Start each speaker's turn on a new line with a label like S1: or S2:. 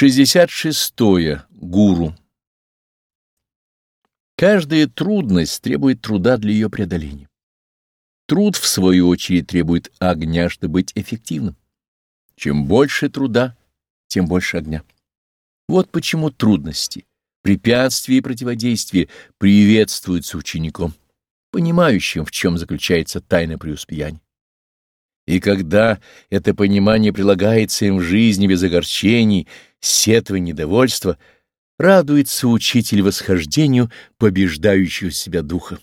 S1: 66. -е. Гуру. Каждая трудность требует труда для ее преодоления. Труд, в свою очередь, требует огня, чтобы быть эффективным. Чем больше труда, тем больше огня. Вот почему трудности, препятствия и противодействия приветствуются учеником, понимающим, в чем заключается тайна преуспеяния. И когда это понимание прилагается им в жизни без огорчений, сетвы, недовольства, радуется учитель восхождению побеждающего себя духа.